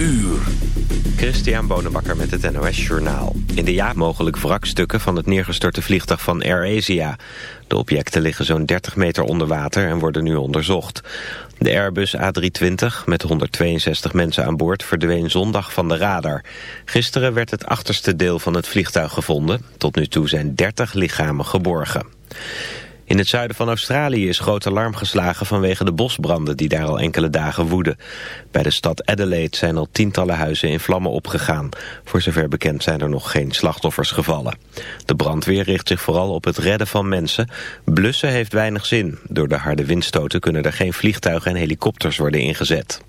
uur. Christian Bonenbakker met het NOS Journaal. In de ja mogelijk wrakstukken van het neergestorte vliegtuig van AirAsia. De objecten liggen zo'n 30 meter onder water en worden nu onderzocht. De Airbus A320 met 162 mensen aan boord verdween zondag van de radar. Gisteren werd het achterste deel van het vliegtuig gevonden. Tot nu toe zijn 30 lichamen geborgen. In het zuiden van Australië is groot alarm geslagen vanwege de bosbranden die daar al enkele dagen woeden. Bij de stad Adelaide zijn al tientallen huizen in vlammen opgegaan. Voor zover bekend zijn er nog geen slachtoffers gevallen. De brandweer richt zich vooral op het redden van mensen. Blussen heeft weinig zin. Door de harde windstoten kunnen er geen vliegtuigen en helikopters worden ingezet.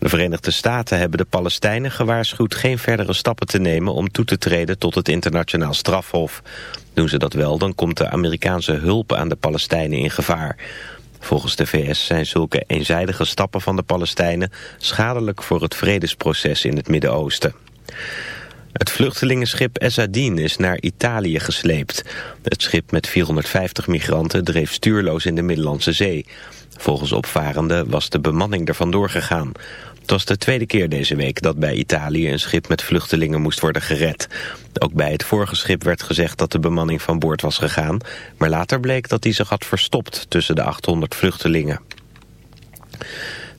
De Verenigde Staten hebben de Palestijnen gewaarschuwd geen verdere stappen te nemen om toe te treden tot het internationaal strafhof. Doen ze dat wel, dan komt de Amerikaanse hulp aan de Palestijnen in gevaar. Volgens de VS zijn zulke eenzijdige stappen van de Palestijnen schadelijk voor het vredesproces in het Midden-Oosten. Het vluchtelingenschip Essadin is naar Italië gesleept. Het schip met 450 migranten dreef stuurloos in de Middellandse Zee. Volgens opvarenden was de bemanning er vandoor gegaan. Het was de tweede keer deze week dat bij Italië een schip met vluchtelingen moest worden gered. Ook bij het vorige schip werd gezegd dat de bemanning van boord was gegaan, maar later bleek dat die zich had verstopt tussen de 800 vluchtelingen.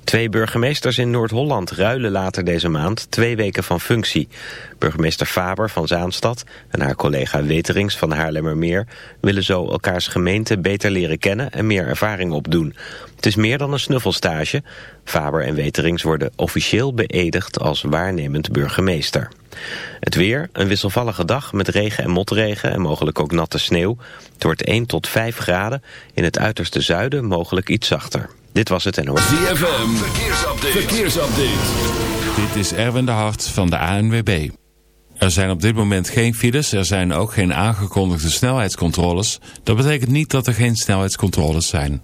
Twee burgemeesters in Noord-Holland ruilen later deze maand twee weken van functie. Burgemeester Faber van Zaanstad en haar collega Weterings van Haarlemmermeer... willen zo elkaars gemeente beter leren kennen en meer ervaring opdoen. Het is meer dan een snuffelstage. Faber en Weterings worden officieel beëdigd als waarnemend burgemeester. Het weer, een wisselvallige dag met regen en motregen en mogelijk ook natte sneeuw. Het wordt 1 tot 5 graden, in het uiterste zuiden mogelijk iets zachter. Dit was het NOS. ZFM, verkeersupdate. verkeersupdate. Dit is Erwin de Hart van de ANWB. Er zijn op dit moment geen files, er zijn ook geen aangekondigde snelheidscontroles. Dat betekent niet dat er geen snelheidscontroles zijn.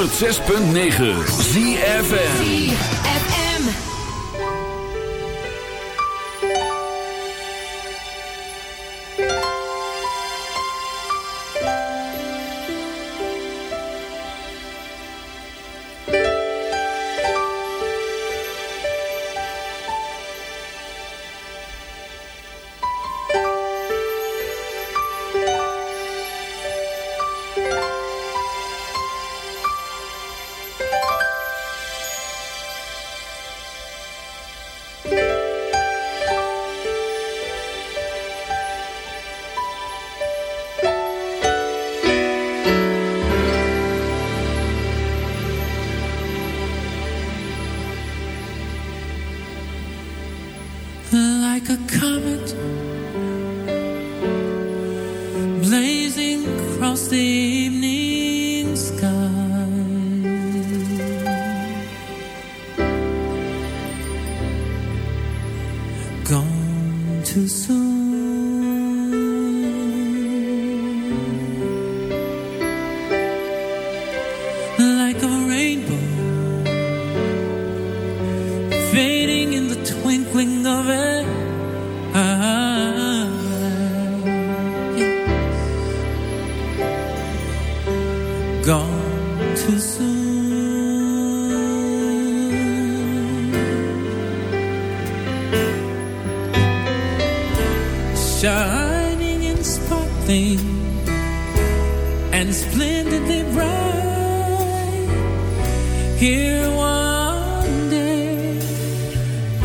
106.9 ZFN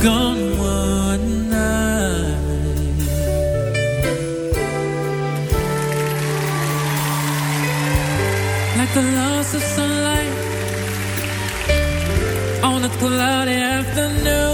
gone one night. Like the loss of sunlight on a cloudy afternoon.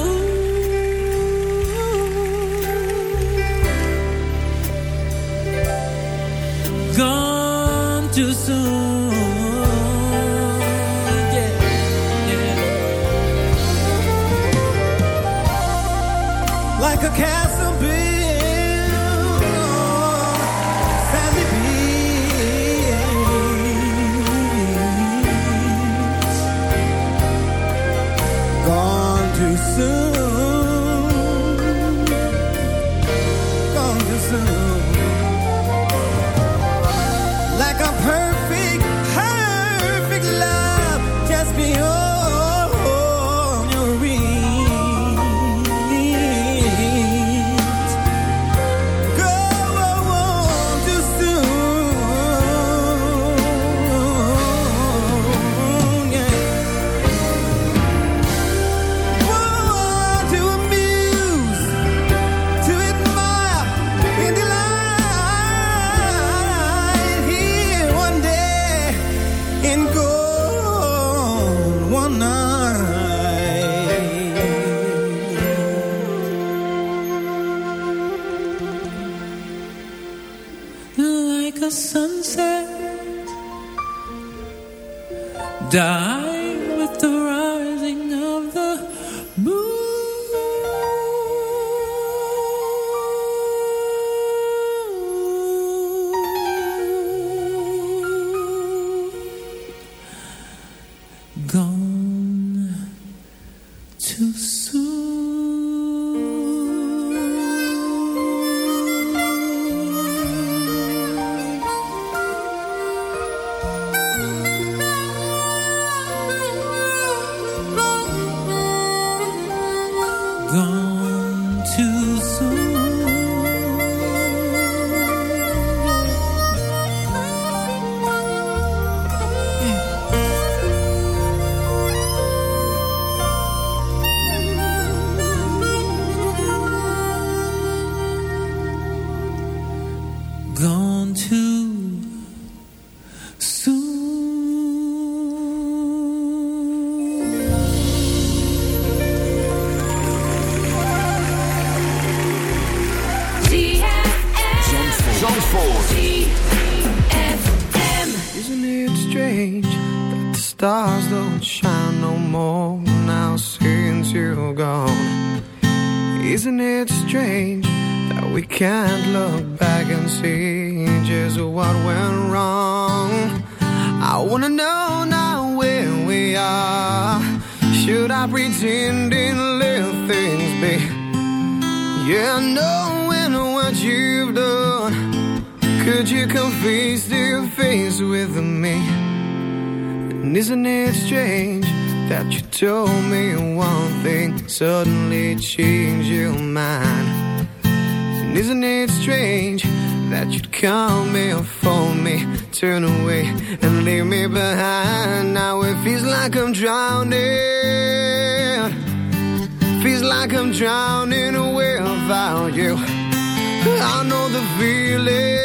Like I'm drowning without you. I know the feeling.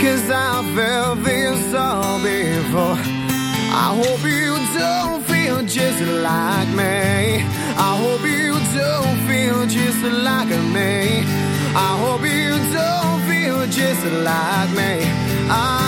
Cause I felt this all before. I hope you don't feel just like me. I hope you don't feel just like me. I hope you don't feel just like me. I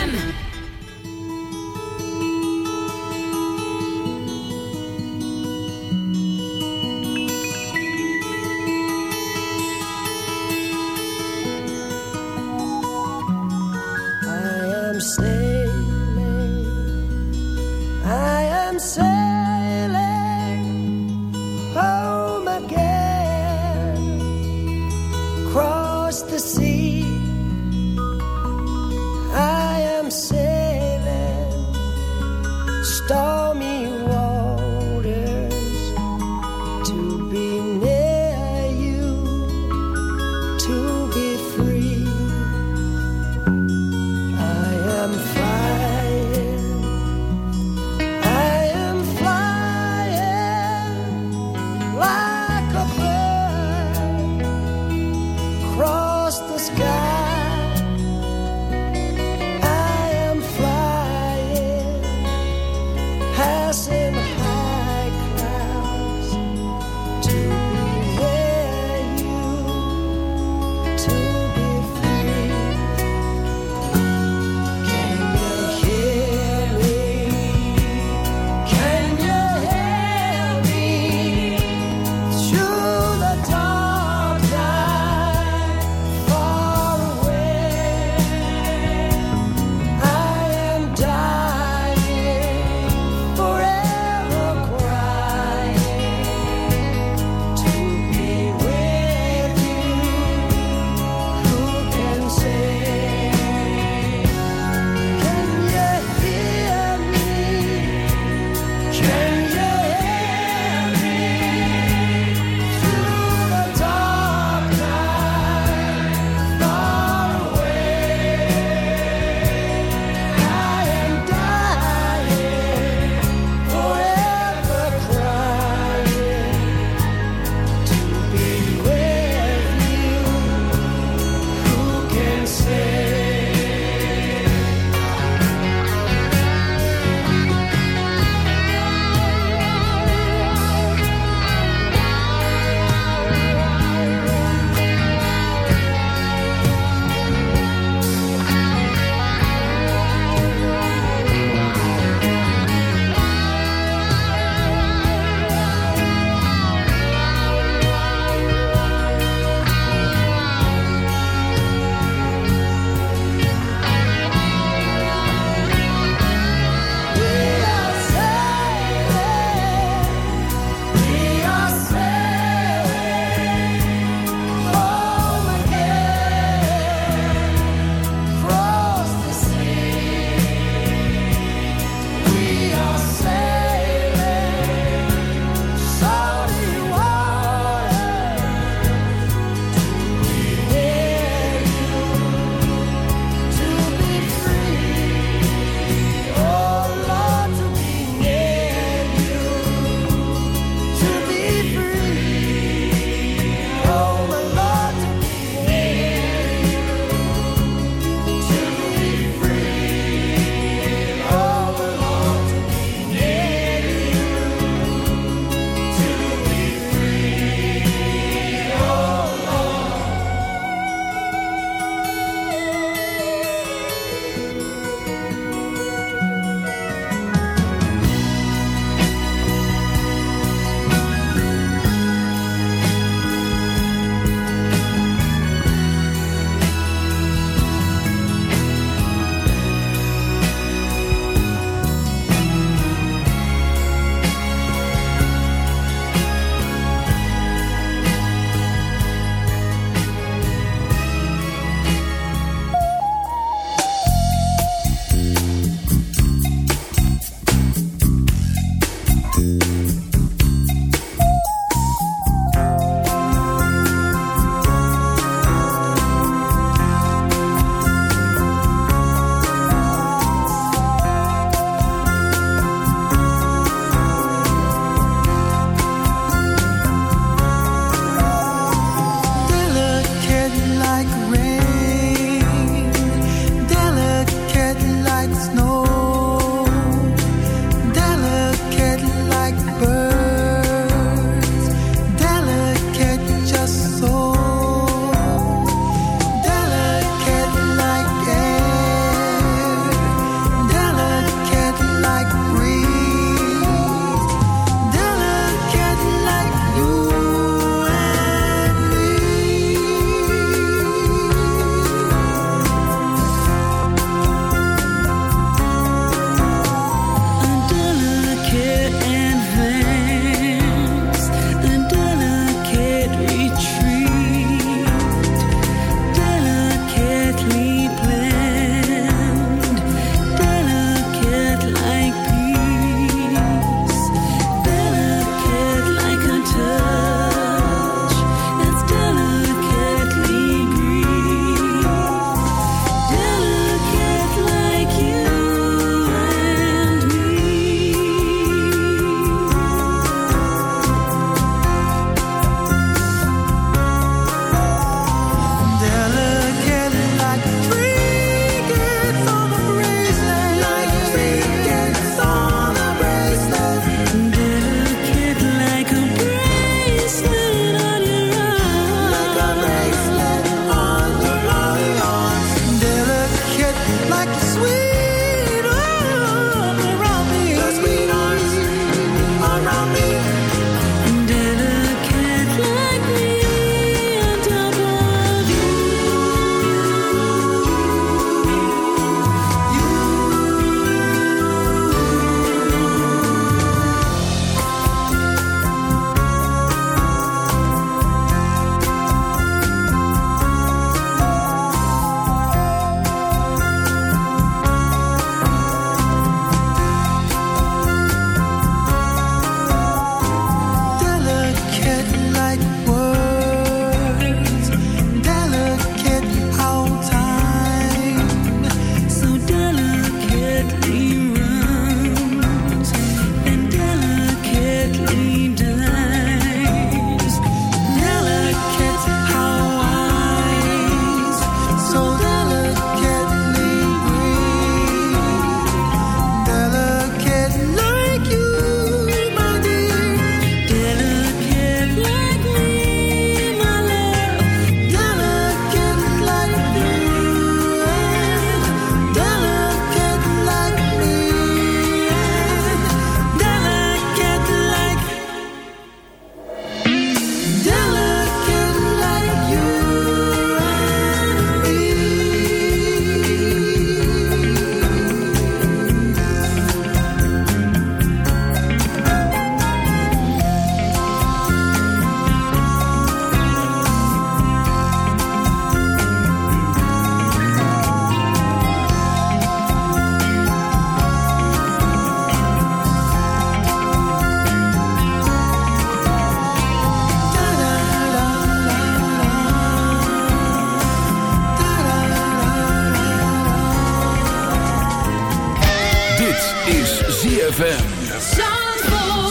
ZFM.